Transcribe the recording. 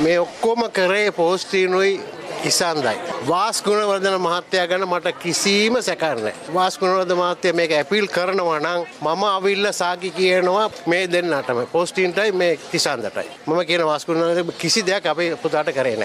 මේ ඔක්කොම කරේ පෝස්ටීනුයි ඉසන්දයි. වාස් ගුණවර්ධන මහත්තයා ගැන මට කිසිීම සැකරන. වාස් ගුණවර්ධ මහත්තය මේක ඇපිල් කරනවා නම් මම අවිල්ල සාකි කියනවා මේ දෙන්නටම පෝස්ටීන්ටයි මේ තිසන්දටයි. මම කියන වාස්කුණ කිසි දෙයක් අපේ පුතාට කරේ නෑ.